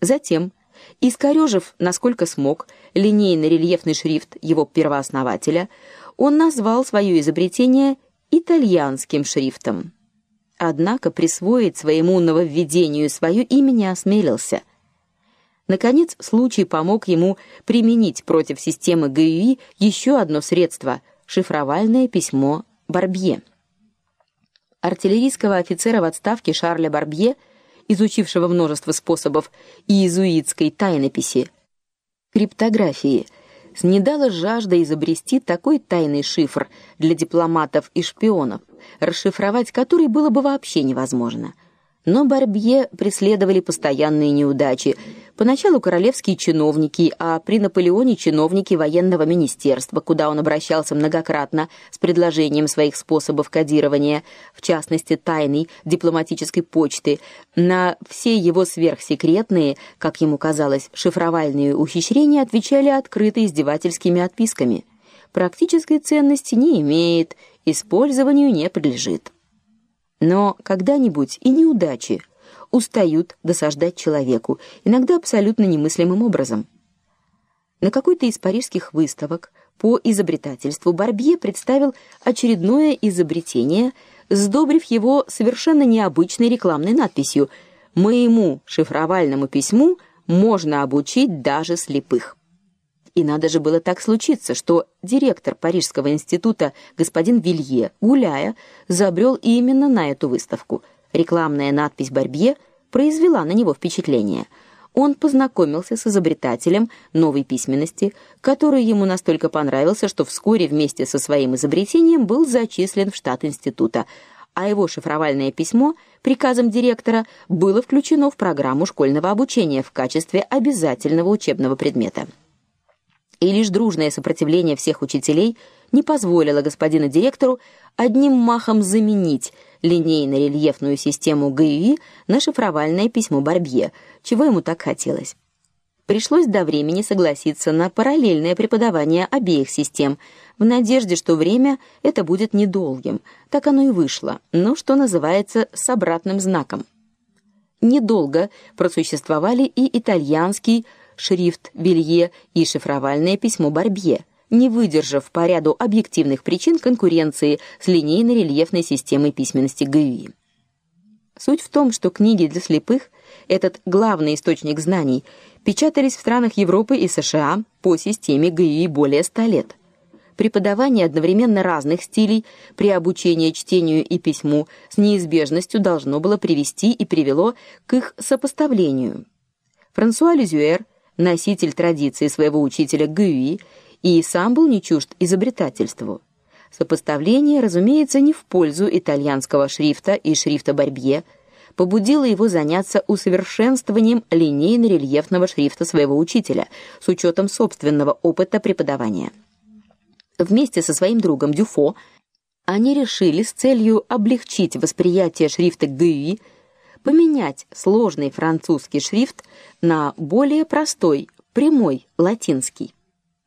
Затем, искорежив, насколько смог, линейно-рельефный шрифт его первооснователя, он назвал свое изобретение итальянским шрифтом. Однако присвоить своему нововведению свое имя не осмелился. Наконец, случай помог ему применить против системы ГЮИ еще одно средство шифровальное письмо Барбье. Артиллерийского офицера в отставке Шарля Барбье, изучившего множество способов иезуитской тайнописи, криптографии, снедала жажда изобрести такой тайный шифр для дипломатов и шпионов, расшифровать который было бы вообще невозможно. Но Барбье преследовали постоянные неудачи. Поначалу королевские чиновники, а при Наполеоне чиновники военного министерства, куда он обращался многократно с предложением своих способов кодирования, в частности тайной дипломатической почты, на все его сверхсекретные, как ему казалось, шифровальные ухищрения отвечали открыто издевательскими отписками. Практической ценности не имеет, использованию не подлежит. Но когда-нибудь и неудачи устают досаждать человеку, иногда абсолютно немыслимым образом. На какой-то из парижских выставок по изобретательству Барбье представил очередное изобретение, сдобрив его совершенно необычной рекламной надписью: "Моему шифровальному письму можно обучить даже слепых". И надо же было так случиться, что директор Парижского института господин Вилье, гуляя, забрел именно на эту выставку. Рекламная надпись Барбье произвела на него впечатление. Он познакомился с изобретателем новой письменности, который ему настолько понравился, что вскоре вместе со своим изобретением был зачислен в штат института, а его шифровальное письмо приказом директора было включено в программу школьного обучения в качестве обязательного учебного предмета и лишь дружное сопротивление всех учителей не позволило господину директору одним махом заменить линейно-рельефную систему ГЮИ на шифровальное письмо Барбье, чего ему так хотелось. Пришлось до времени согласиться на параллельное преподавание обеих систем, в надежде, что время это будет недолгим. Так оно и вышло, но что называется с обратным знаком. Недолго просуществовали и итальянский шрифт Вилье и шифровальное письмо Барбье, не выдержав по ряду объективных причин конкуренции с линейно-рельефной системой письменности ГЮИ. Суть в том, что книги для слепых, этот главный источник знаний, печатались в странах Европы и США по системе ГЮИ более ста лет. Преподавание одновременно разных стилей при обучении чтению и письму с неизбежностью должно было привести и привело к их сопоставлению. Франсуа Лизюэр носитель традиции своего учителя Гюи, и сам был не чужд изобретательству. Сопоставление, разумеется, не в пользу итальянского шрифта и шрифта Барбье, побудило его заняться усовершенствованием линейно-рельефного шрифта своего учителя с учетом собственного опыта преподавания. Вместе со своим другом Дюфо они решили с целью облегчить восприятие шрифта Гюи поменять сложный французский шрифт на более простой, прямой латинский.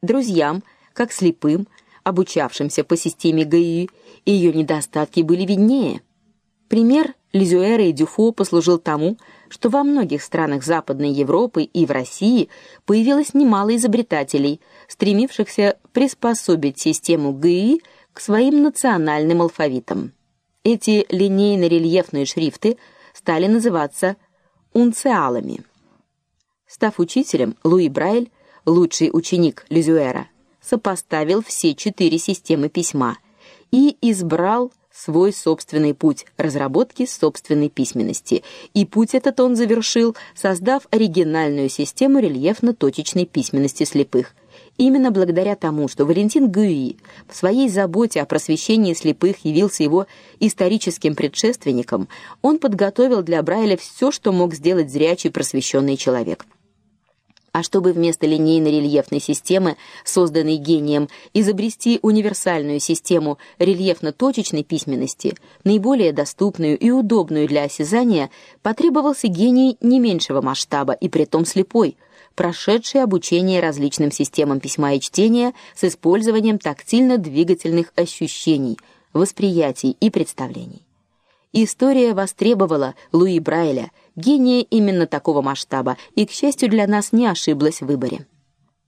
Друзьям, как слепым, обучавшимся по системе ГИ, ее недостатки были виднее. Пример Лизюэра и Дюфо послужил тому, что во многих странах Западной Европы и в России появилось немало изобретателей, стремившихся приспособить систему ГИ к своим национальным алфавитам. Эти линейно-рельефные шрифты стали называться унциалами. Став учителем, Луи Брайль, лучший ученик Лизюэра, сопоставил все четыре системы письма и избрал свой собственный путь разработки собственной письменности. И путь этот он завершил, создав оригинальную систему рельефно-точечной письменности слепых, Именно благодаря тому, что Валентин Гюи в своей заботе о просвещении слепых явился его историческим предшественником, он подготовил для Брайля все, что мог сделать зрячий просвещенный человек. А чтобы вместо линейно-рельефной системы, созданной гением, изобрести универсальную систему рельефно-точечной письменности, наиболее доступную и удобную для осязания, потребовался гений не меньшего масштаба и притом слепой – прошедший обучение различным системам письма и чтения с использованием тактильно-двигательных ощущений, восприятий и представлений. История востребовала Луи Брайля, гения именно такого масштаба, и к счастью для нас не ошиблась в выборе.